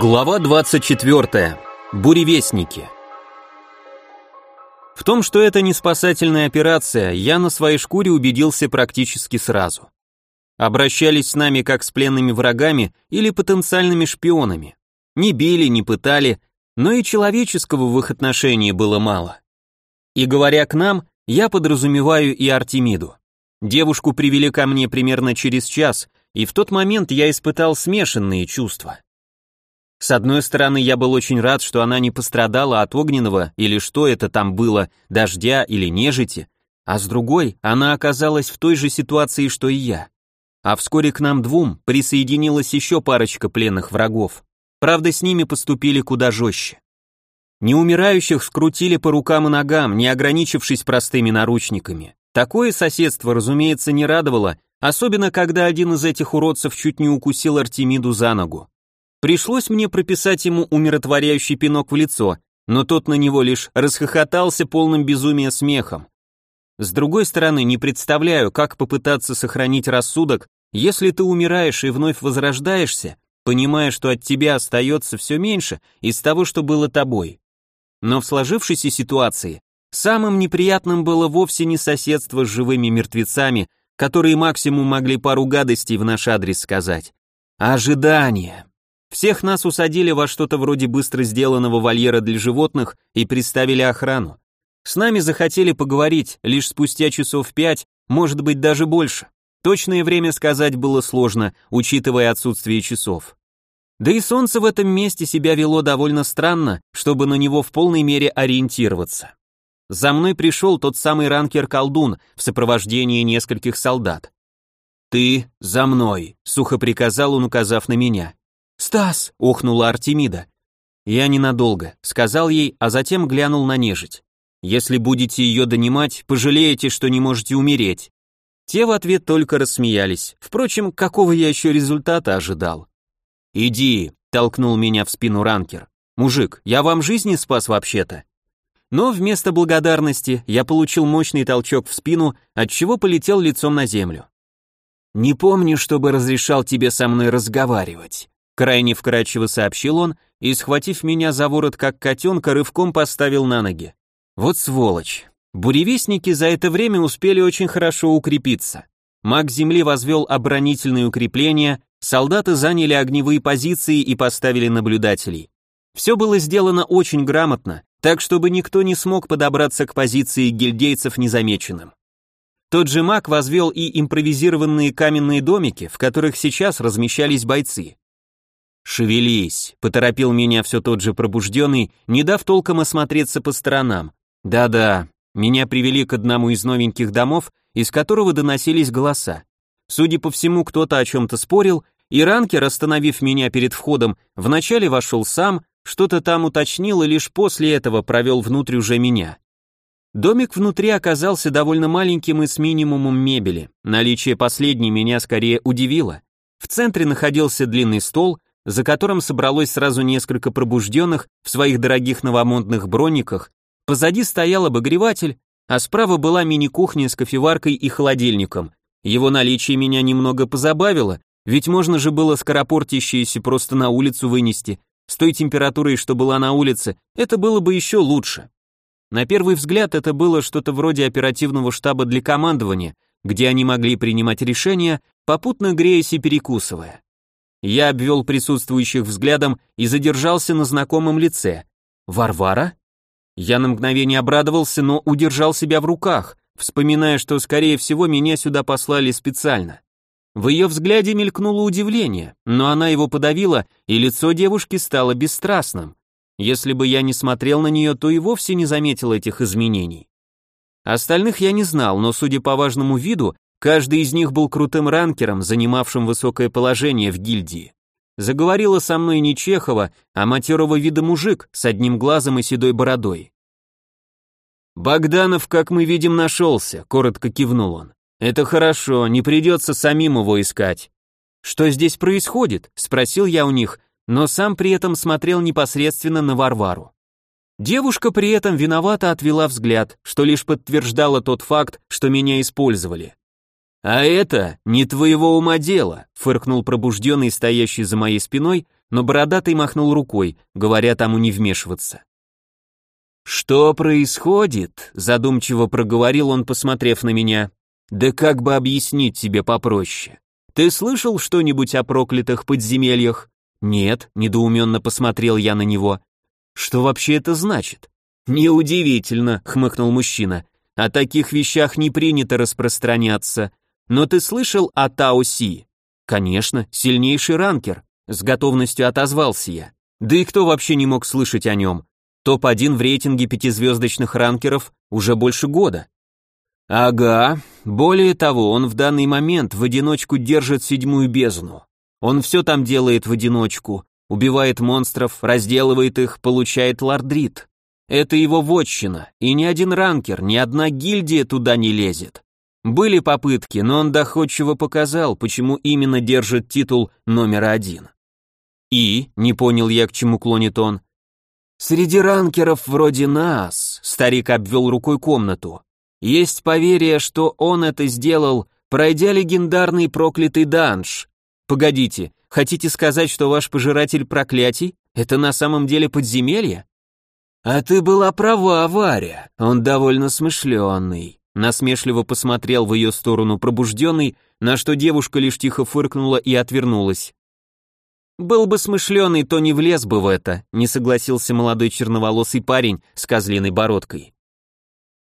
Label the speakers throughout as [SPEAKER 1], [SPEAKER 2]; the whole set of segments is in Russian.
[SPEAKER 1] Глава 24. Буревестники. В том, что это не спасательная операция, я на своей шкуре убедился практически сразу. Обращались с нами как с пленными врагами или потенциальными шпионами. Не били, не пытали, но и человеческого в их отношении было мало. И говоря к нам, я подразумеваю и Артемиду. Девушку привели ко мне примерно через час, и в тот момент я испытал смешанные чувства. С одной стороны, я был очень рад, что она не пострадала от огненного или что это там было, дождя или нежити, а с другой, она оказалась в той же ситуации, что и я. А вскоре к нам двум присоединилась еще парочка пленных врагов. Правда, с ними поступили куда жестче. Неумирающих скрутили по рукам и ногам, не ограничившись простыми наручниками. Такое соседство, разумеется, не радовало, особенно когда один из этих уродцев чуть не укусил Артемиду за ногу. Пришлось мне прописать ему умиротворяющий пинок в лицо, но тот на него лишь расхохотался полным безумия смехом. С другой стороны, не представляю, как попытаться сохранить рассудок, если ты умираешь и вновь возрождаешься, понимая, что от тебя остается все меньше из того, что было тобой. Но в сложившейся ситуации самым неприятным было вовсе не соседство с живыми мертвецами, которые максимум могли пару гадостей в наш адрес сказать, а ожидание. Всех нас усадили во что-то вроде быстро сделанного вольера для животных и представили охрану. С нами захотели поговорить лишь спустя часов пять, может быть даже больше. Точное время сказать было сложно, учитывая отсутствие часов. Да и солнце в этом месте себя вело довольно странно, чтобы на него в полной мере ориентироваться. За мной пришел тот самый ранкер-колдун в сопровождении нескольких солдат. «Ты за мной», — сухо приказал он, указав на меня. «Стас!» — охнула Артемида. «Я ненадолго», — сказал ей, а затем глянул на нежить. «Если будете ее донимать, пожалеете, что не можете умереть». Те в ответ только рассмеялись. Впрочем, какого я еще результата ожидал? «Иди», — толкнул меня в спину ранкер. «Мужик, я вам жизни спас вообще-то». Но вместо благодарности я получил мощный толчок в спину, отчего полетел лицом на землю. «Не помню, чтобы разрешал тебе со мной разговаривать», Крайне вкрадчиво сообщил он и, схватив меня за ворот как котенка, рывком поставил на ноги. Вот сволочь. Буревестники за это время успели очень хорошо укрепиться. Маг земли возвел оборонительные укрепления, солдаты заняли огневые позиции и поставили наблюдателей. Все было сделано очень грамотно, так чтобы никто не смог подобраться к позиции гильдейцев незамеченным. Тот же маг возвел и импровизированные каменные домики, в которых сейчас размещались бойцы. «Шевелись», — поторопил меня все тот же пробужденный, не дав толком осмотреться по сторонам. «Да-да, меня привели к одному из новеньких домов, из которого доносились голоса. Судя по всему, кто-то о чем-то спорил, и ранкер, остановив меня перед входом, вначале вошел сам, что-то там уточнил и лишь после этого провел внутрь уже меня. Домик внутри оказался довольно маленьким и с минимумом мебели. Наличие последней меня скорее удивило. В центре находился длинный стол, за которым собралось сразу несколько пробужденных в своих дорогих новомодных брониках, позади стоял обогреватель, а справа была мини-кухня с кофеваркой и холодильником. Его наличие меня немного позабавило, ведь можно же было скоропортящееся просто на улицу вынести. С той температурой, что была на улице, это было бы еще лучше. На первый взгляд это было что-то вроде оперативного штаба для командования, где они могли принимать решения, попутно греясь и перекусывая. Я обвел присутствующих взглядом и задержался на знакомом лице. Варвара? Я на мгновение обрадовался, но удержал себя в руках, вспоминая, что, скорее всего, меня сюда послали специально. В ее взгляде мелькнуло удивление, но она его подавила, и лицо девушки стало бесстрастным. Если бы я не смотрел на нее, то и вовсе не заметил этих изменений. Остальных я не знал, но, судя по важному виду, Каждый из них был крутым ранкером, занимавшим высокое положение в гильдии. Заговорила со мной не Чехова, а матерого вида мужик с одним глазом и седой бородой. «Богданов, как мы видим, нашелся», — коротко кивнул он. «Это хорошо, не придется самим его искать». «Что здесь происходит?» — спросил я у них, но сам при этом смотрел непосредственно на Варвару. Девушка при этом виновато отвела взгляд, что лишь подтверждало тот факт, что меня использовали. «А это не твоего ума дело», — фыркнул пробужденный, стоящий за моей спиной, но бородатый махнул рукой, говоря тому не вмешиваться. «Что происходит?» — задумчиво проговорил он, посмотрев на меня. «Да как бы объяснить тебе попроще? Ты слышал что-нибудь о проклятых подземельях?» «Нет», — недоуменно посмотрел я на него. «Что вообще это значит?» «Неудивительно», — хмыкнул мужчина. «О таких вещах не принято распространяться. Но ты слышал о Тауси?» «Конечно, сильнейший ранкер», — с готовностью отозвался я. Да и кто вообще не мог слышать о нем? Топ-1 в рейтинге пятизвездочных ранкеров уже больше года. Ага, более того, он в данный момент в одиночку держит седьмую бездну. Он все там делает в одиночку, убивает монстров, разделывает их, получает лардрит. Это его вотчина, и ни один ранкер, ни одна гильдия туда не лезет. Были попытки, но он доходчиво показал, почему именно держит титул номер один. И, не понял я, к чему клонит он, Среди ранкеров вроде нас, старик обвел рукой комнату, есть поверье, что он это сделал, пройдя легендарный проклятый данж. Погодите, хотите сказать, что ваш пожиратель проклятий — это на самом деле подземелье? А ты была права, Варя, он довольно смышленый. Насмешливо посмотрел в ее сторону пробужденный, на что девушка лишь тихо фыркнула и отвернулась. «Был бы смышленый, то не влез бы в это», не согласился молодой черноволосый парень с козлиной бородкой.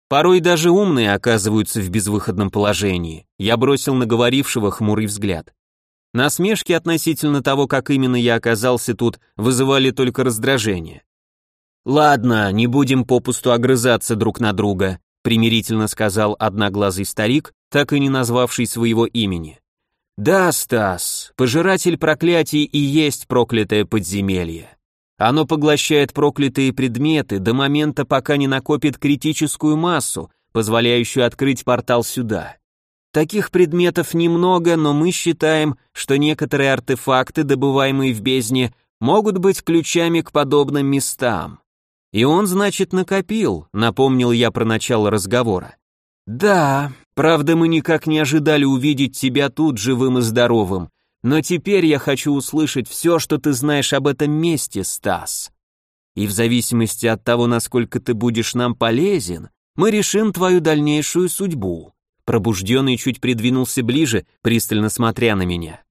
[SPEAKER 1] Порой даже умные оказываются в безвыходном положении. Я бросил на говорившего хмурый взгляд. Насмешки относительно того, как именно я оказался тут, вызывали только раздражение. «Ладно, не будем попусту огрызаться друг на друга», примирительно сказал одноглазый старик, так и не назвавший своего имени. Да, Стас, пожиратель проклятий и есть проклятое подземелье. Оно поглощает проклятые предметы до момента, пока не накопит критическую массу, позволяющую открыть портал сюда. Таких предметов немного, но мы считаем, что некоторые артефакты, добываемые в бездне, могут быть ключами к подобным местам. И он, значит, накопил, напомнил я про начало разговора. Да, правда мы никак не ожидали увидеть тебя тут живым и здоровым, но теперь я хочу услышать все, что ты знаешь об этом месте, Стас. И в зависимости от того, насколько ты будешь нам полезен, мы решим твою дальнейшую судьбу. Пробужденный чуть придвинулся ближе, пристально смотря на меня.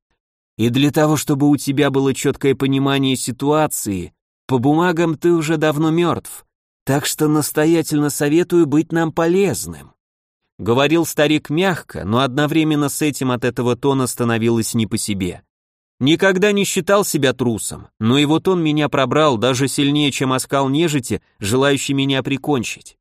[SPEAKER 1] И для того, чтобы у тебя было четкое понимание ситуации, по бумагам ты уже давно мертв, так что настоятельно советую быть нам полезным. Говорил старик мягко, но одновременно с этим от этого тона становилось не по себе. Никогда не считал себя трусом, но его тон меня пробрал даже сильнее, чем оскал нежити, желающий меня прикончить.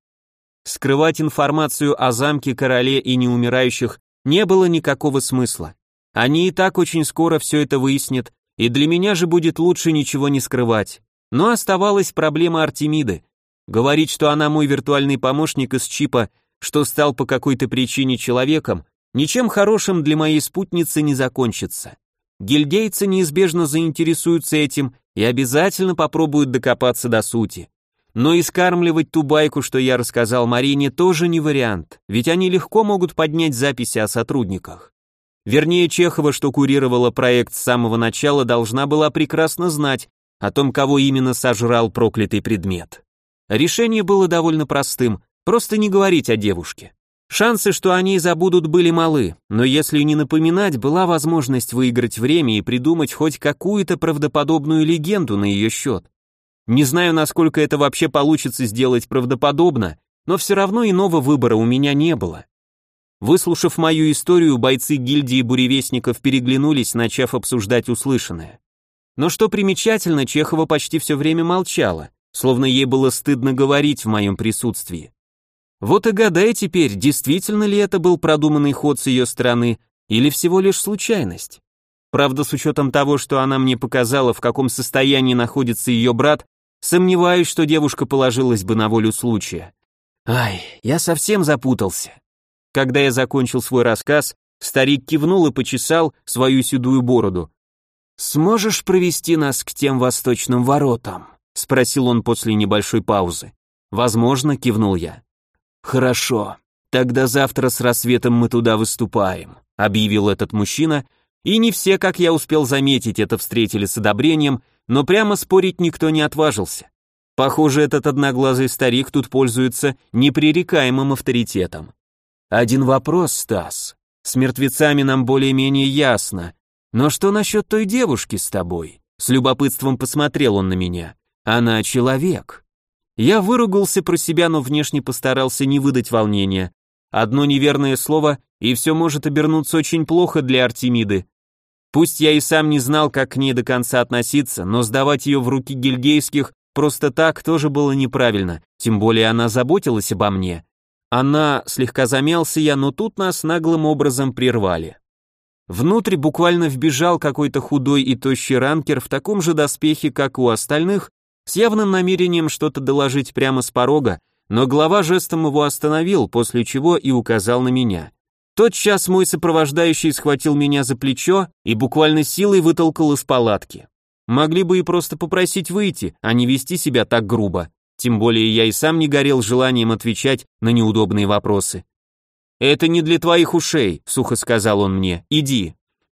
[SPEAKER 1] Скрывать информацию о замке, короле и неумирающих не было никакого смысла. Они и так очень скоро все это выяснят, и для меня же будет лучше ничего не скрывать. Но оставалась проблема Артемиды. Говорить, что она мой виртуальный помощник из чипа, что стал по какой-то причине человеком, ничем хорошим для моей спутницы не закончится. Гильдейцы неизбежно заинтересуются этим и обязательно попробуют докопаться до сути. Но и скармливать ту байку, что я рассказал Марине, тоже не вариант, ведь они легко могут поднять записи о сотрудниках. Вернее, Чехова, что курировала проект с самого начала, должна была прекрасно знать о том, кого именно сожрал проклятый предмет. Решение было довольно простым Просто не говорить о девушке. Шансы, что они забудут, были малы, но если не напоминать, была возможность выиграть время и придумать хоть какую-то правдоподобную легенду на ее счет. Не знаю, насколько это вообще получится сделать правдоподобно, но все равно иного выбора у меня не было. Выслушав мою историю, бойцы гильдии буревестников переглянулись, начав обсуждать услышанное. Но что примечательно, Чехова почти все время молчала, словно ей было стыдно говорить в моем присутствии. Вот и гадай теперь, действительно ли это был продуманный ход с ее стороны или всего лишь случайность. Правда, с учетом того, что она мне показала, в каком состоянии находится ее брат, сомневаюсь, что девушка положилась бы на волю случая. Ай, я совсем запутался. Когда я закончил свой рассказ, старик кивнул и почесал свою седую бороду. «Сможешь провести нас к тем восточным воротам?» — спросил он после небольшой паузы. «Возможно», — кивнул я. Хорошо. Тогда завтра с рассветом мы туда выступаем. объявил этот мужчина, и не все, как я успел заметить, это встретили с одобрением, но прямо спорить никто не отважился. Похоже, этот одноглазый старик тут пользуется непререкаемым авторитетом. Один вопрос, Стас. С мертвецами нам более-менее ясно. Но что насчет той девушки с тобой? С любопытством посмотрел он на меня. Она человек. Я выругался про себя, но внешне постарался не выдать волнения. Одно неверное слово, и все может обернуться очень плохо для Артемиды. Пусть я и сам не знал, как к ней до конца относиться, но сдавать ее в руки гильдейских просто так тоже было неправильно, тем более она заботилась обо мне. Она, слегка замялся я, но тут нас наглым образом прервали. Внутрь буквально вбежал какой-то худой и тощий ранкер в таком же доспехе, как у остальных, с явным намерением что-то доложить прямо с порога, но глава жестом его остановил, после чего и указал на меня. Тот час мой сопровождающий схватил меня за плечо и буквально силой вытолкал из палатки. Могли бы и просто попросить выйти, а не вести себя так грубо. Тем более я и сам не горел желанием отвечать на неудобные вопросы. «Это не для твоих ушей», — сухо сказал он мне, — «иди».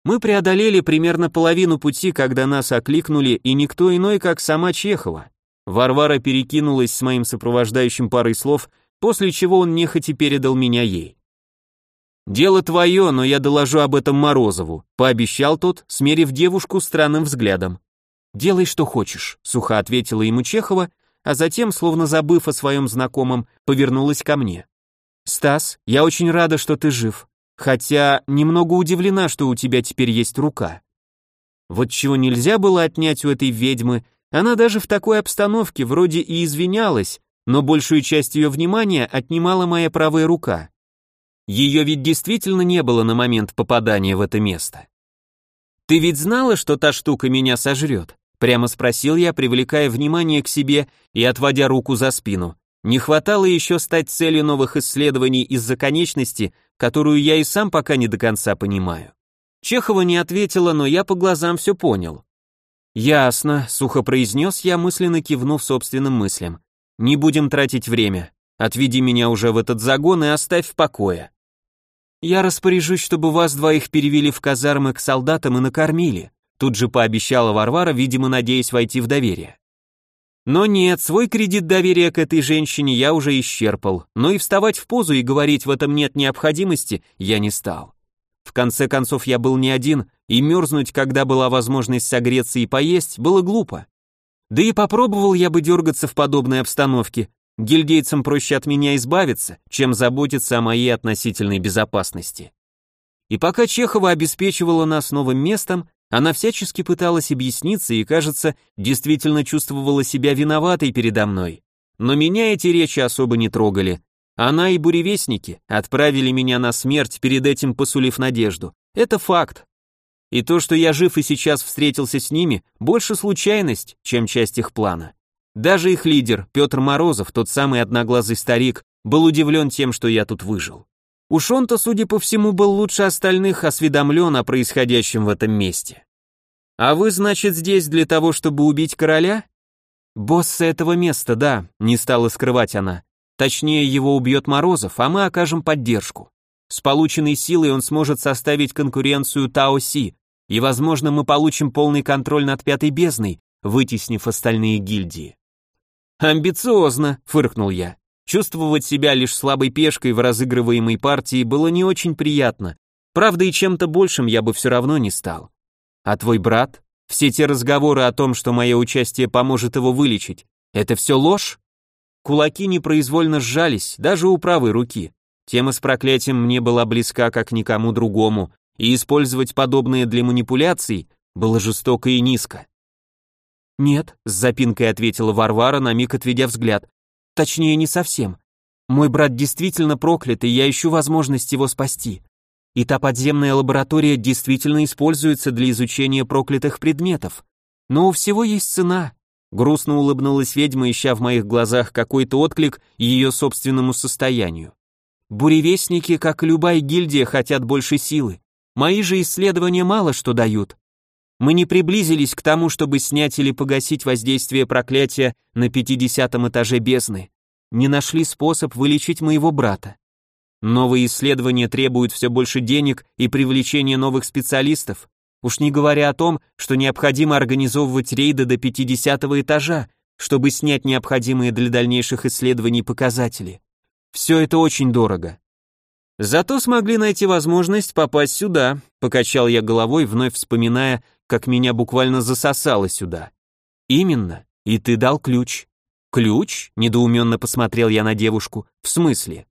[SPEAKER 1] Мы преодолели примерно половину пути, когда нас окликнули, и никто иной, как сама Чехова. Варвара перекинулась с моим сопровождающим парой слов, после чего он нехотя передал меня ей. «Дело твое, но я доложу об этом Морозову», — пообещал тот, смерив девушку странным взглядом. «Делай, что хочешь», — сухо ответила ему Чехова, а затем, словно забыв о своем знакомом, повернулась ко мне. «Стас, я очень рада, что ты жив. Хотя немного удивлена, что у тебя теперь есть рука. Вот чего нельзя было отнять у этой ведьмы, она даже в такой обстановке вроде и извинялась, но большую часть ее внимания отнимала моя правая рука. Ее ведь действительно не было на момент попадания в это место. «Ты ведь знала, что та штука меня сожрет?» Прямо спросил я, привлекая внимание к себе и отводя руку за спину. Не хватало еще стать целью новых исследований из-за конечности, которую я и сам пока не до конца понимаю. Чехова не ответила, но я по глазам все понял. «Ясно», — сухо произнес я, мысленно кивнув собственным мыслям. «Не будем тратить время. Отведи меня уже в этот загон и оставь в покое». «Я распоряжусь, чтобы вас двоих перевели в казармы к солдатам и накормили», тут же пообещала Варвара, видимо, надеясь войти в доверие. Но нет, свой кредит доверия к этой женщине я уже исчерпал, но и вставать в позу и говорить в этом нет необходимости я не стал. В конце концов, я был не один, и мерзнуть, когда была возможность согреться и поесть, было глупо. Да и попробовал я бы дергаться в подобной обстановке. Гильдейцам проще от меня избавиться, чем заботиться о моей относительной безопасности. И пока Чехова обеспечивала нас новым местом, она всячески пыталась объясниться и, кажется, действительно чувствовала себя виноватой передо мной. Но меня эти речи особо не трогали. Она и буревестники отправили меня на смерть, перед этим посулив надежду. Это факт. И то, что я жив и сейчас встретился с ними, больше случайность, чем часть их плана. Даже их лидер, Петр Морозов, тот самый одноглазый старик, был удивлен тем, что я тут выжил. Уж он-то, судя по всему, был лучше остальных осведомлен о происходящем в этом месте. А вы, значит, здесь для того, чтобы убить короля? Босса этого места, да, не стала скрывать она. Точнее, его убьет Морозов, а мы окажем поддержку. С полученной силой он сможет составить конкуренцию Тао-Си, и, возможно, мы получим полный контроль над Пятой Бездной, вытеснив остальные гильдии. «Амбициозно», — фыркнул я. Чувствовать себя лишь слабой пешкой в разыгрываемой партии было не очень приятно. Правда, и чем-то большим я бы все равно не стал. А твой брат? Все те разговоры о том, что мое участие поможет его вылечить, это все ложь? Кулаки непроизвольно сжались, даже у правой руки. Тема с проклятием мне была близка как никому другому, и использовать подобные для манипуляций было жестоко и низко. «Нет», — с запинкой ответила Варвара, на миг отведя взгляд. Точнее, не совсем. Мой брат действительно проклят, и я ищу возможность его спасти. И та подземная лаборатория действительно используется для изучения проклятых предметов. Но у всего есть цена. Грустно улыбнулась ведьма, ища в моих глазах какой-то отклик ее собственному состоянию. Буревестники, как и любая гильдия, хотят больше силы. Мои же исследования мало что дают. Мы не приблизились к тому, чтобы снять или погасить воздействие проклятия на пятидесятом этаже бездны. Не нашли способ вылечить моего брата. Новые исследования требуют все больше денег и привлечения новых специалистов. Уж не говоря о том, что необходимо организовывать рейды до 50 этажа, чтобы снять необходимые для дальнейших исследований показатели. Все это очень дорого. Зато смогли найти возможность попасть сюда, покачал я головой, вновь вспоминая, как меня буквально засосало сюда. Именно, и ты дал ключ. Ключ? Недоуменно посмотрел я на девушку. В смысле?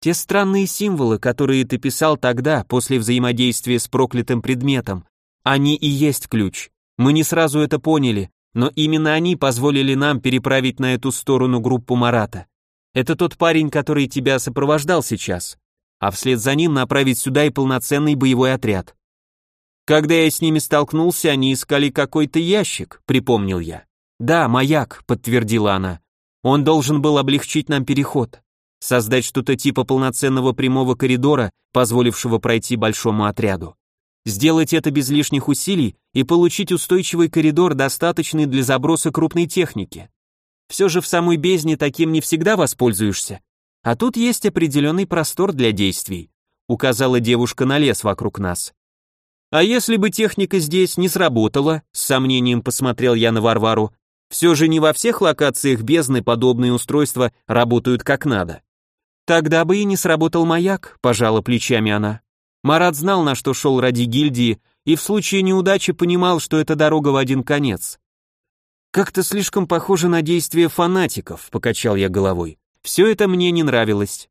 [SPEAKER 1] Те странные символы, которые ты писал тогда, после взаимодействия с проклятым предметом, они и есть ключ. Мы не сразу это поняли, но именно они позволили нам переправить на эту сторону группу Марата. Это тот парень, который тебя сопровождал сейчас а вслед за ним направить сюда и полноценный боевой отряд. Когда я с ними столкнулся, они искали какой-то ящик, припомнил я. Да, маяк, подтвердила она. Он должен был облегчить нам переход, создать что-то типа полноценного прямого коридора, позволившего пройти большому отряду. Сделать это без лишних усилий и получить устойчивый коридор, достаточный для заброса крупной техники. Все же в самой бездне таким не всегда воспользуешься, а тут есть определенный простор для действий, указала девушка на лес вокруг нас. А если бы техника здесь не сработала, с сомнением посмотрел я на Варвару, все же не во всех локациях бездны подобные устройства работают как надо. Тогда бы и не сработал маяк, пожала плечами она. Марат знал, на что шел ради гильдии, и в случае неудачи понимал, что это дорога в один конец. Как-то слишком похоже на действия фанатиков, покачал я головой. Все это мне не нравилось.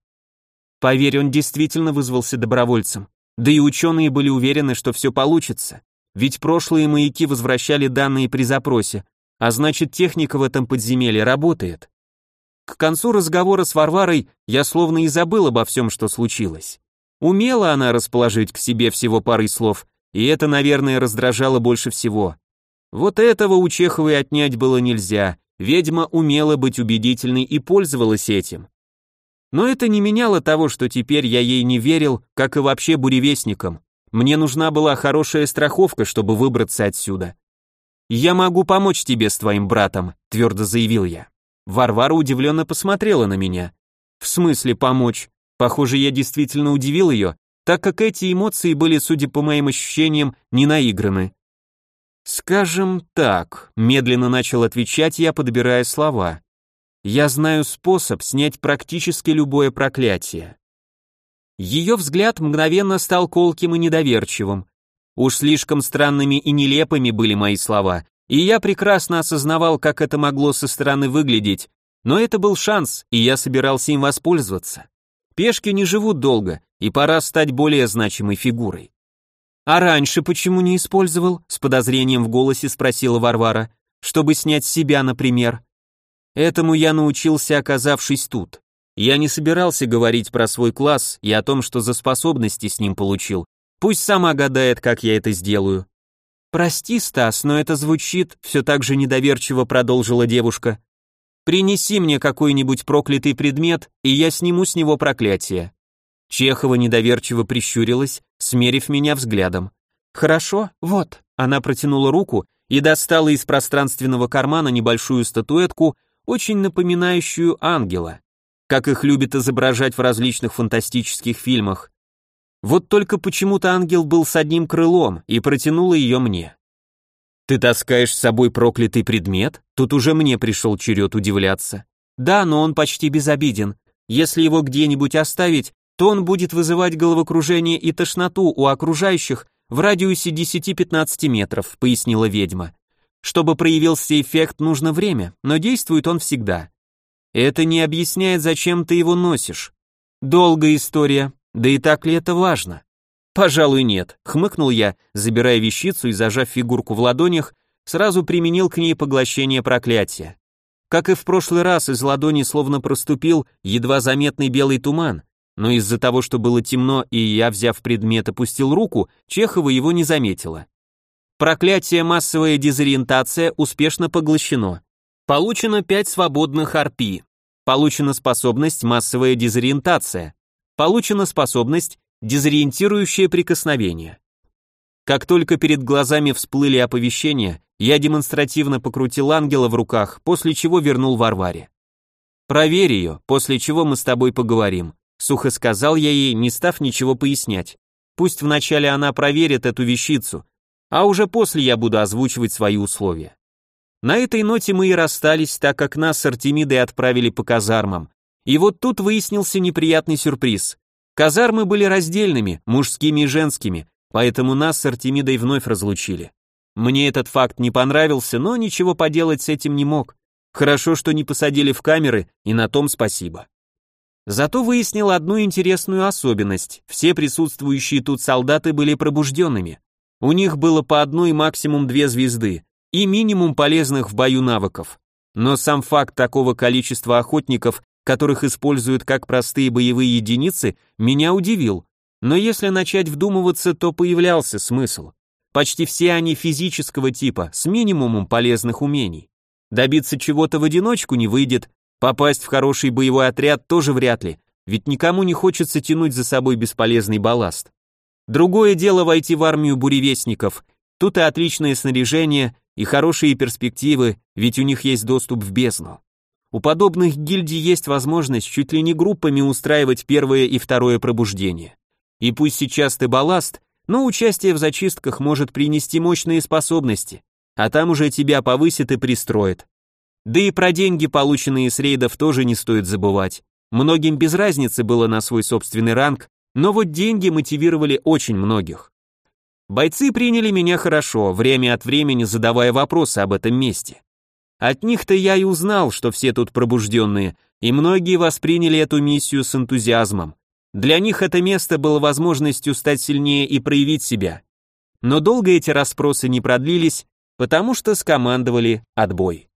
[SPEAKER 1] Поверь, он действительно вызвался добровольцем. Да и ученые были уверены, что все получится. Ведь прошлые маяки возвращали данные при запросе, а значит техника в этом подземелье работает. К концу разговора с Варварой я словно и забыл обо всем, что случилось. Умела она расположить к себе всего парой слов, и это, наверное, раздражало больше всего. Вот этого у Чеховой отнять было нельзя, Ведьма умела быть убедительной и пользовалась этим. Но это не меняло того, что теперь я ей не верил, как и вообще буревестникам. Мне нужна была хорошая страховка, чтобы выбраться отсюда. «Я могу помочь тебе с твоим братом», — твердо заявил я. Варвара удивленно посмотрела на меня. «В смысле помочь?» Похоже, я действительно удивил ее, так как эти эмоции были, судя по моим ощущениям, не наиграны. «Скажем так», — медленно начал отвечать я, подбирая слова. «Я знаю способ снять практически любое проклятие». Ее взгляд мгновенно стал колким и недоверчивым. Уж слишком странными и нелепыми были мои слова, и я прекрасно осознавал, как это могло со стороны выглядеть, но это был шанс, и я собирался им воспользоваться. Пешки не живут долго, и пора стать более значимой фигурой. «А раньше почему не использовал?» — с подозрением в голосе спросила Варвара. «Чтобы снять себя, например». Этому я научился, оказавшись тут. Я не собирался говорить про свой класс и о том, что за способности с ним получил. Пусть сама гадает, как я это сделаю. «Прости, Стас, но это звучит...» — все так же недоверчиво продолжила девушка. «Принеси мне какой-нибудь проклятый предмет, и я сниму с него проклятие». Чехова недоверчиво прищурилась, смерив меня взглядом. «Хорошо, вот». Она протянула руку и достала из пространственного кармана небольшую статуэтку, очень напоминающую ангела, как их любят изображать в различных фантастических фильмах. Вот только почему-то ангел был с одним крылом и протянула ее мне. «Ты таскаешь с собой проклятый предмет?» Тут уже мне пришел черед удивляться. «Да, но он почти безобиден. Если его где-нибудь оставить, то он будет вызывать головокружение и тошноту у окружающих в радиусе 10-15 метров, пояснила ведьма. Чтобы проявился эффект, нужно время, но действует он всегда. Это не объясняет, зачем ты его носишь. Долгая история, да и так ли это важно? Пожалуй, нет, хмыкнул я, забирая вещицу и зажав фигурку в ладонях, сразу применил к ней поглощение проклятия. Как и в прошлый раз, из ладони словно проступил едва заметный белый туман, но из-за того, что было темно и я, взяв предмет, опустил руку, Чехова его не заметила. Проклятие массовая дезориентация успешно поглощено. Получено 5 свободных арпи. Получена способность массовая дезориентация. Получена способность дезориентирующее прикосновение. Как только перед глазами всплыли оповещения, я демонстративно покрутил ангела в руках, после чего вернул Варваре. Проверь ее, после чего мы с тобой поговорим. сухо сказал я ей, не став ничего пояснять. Пусть вначале она проверит эту вещицу, а уже после я буду озвучивать свои условия. На этой ноте мы и расстались, так как нас с Артемидой отправили по казармам. И вот тут выяснился неприятный сюрприз. Казармы были раздельными, мужскими и женскими, поэтому нас с Артемидой вновь разлучили. Мне этот факт не понравился, но ничего поделать с этим не мог. Хорошо, что не посадили в камеры, и на том спасибо. Зато выяснил одну интересную особенность. Все присутствующие тут солдаты были пробужденными. У них было по одной максимум две звезды и минимум полезных в бою навыков. Но сам факт такого количества охотников, которых используют как простые боевые единицы, меня удивил. Но если начать вдумываться, то появлялся смысл. Почти все они физического типа, с минимумом полезных умений. Добиться чего-то в одиночку не выйдет, Попасть в хороший боевой отряд тоже вряд ли, ведь никому не хочется тянуть за собой бесполезный балласт. Другое дело войти в армию буревестников. Тут и отличное снаряжение, и хорошие перспективы, ведь у них есть доступ в бездну. У подобных гильдий есть возможность чуть ли не группами устраивать первое и второе пробуждение. И пусть сейчас ты балласт, но участие в зачистках может принести мощные способности, а там уже тебя повысят и пристроят. Да и про деньги, полученные с рейдов, тоже не стоит забывать. Многим без разницы было на свой собственный ранг, но вот деньги мотивировали очень многих. Бойцы приняли меня хорошо, время от времени задавая вопросы об этом месте. От них-то я и узнал, что все тут пробужденные, и многие восприняли эту миссию с энтузиазмом. Для них это место было возможностью стать сильнее и проявить себя. Но долго эти расспросы не продлились, потому что скомандовали отбой.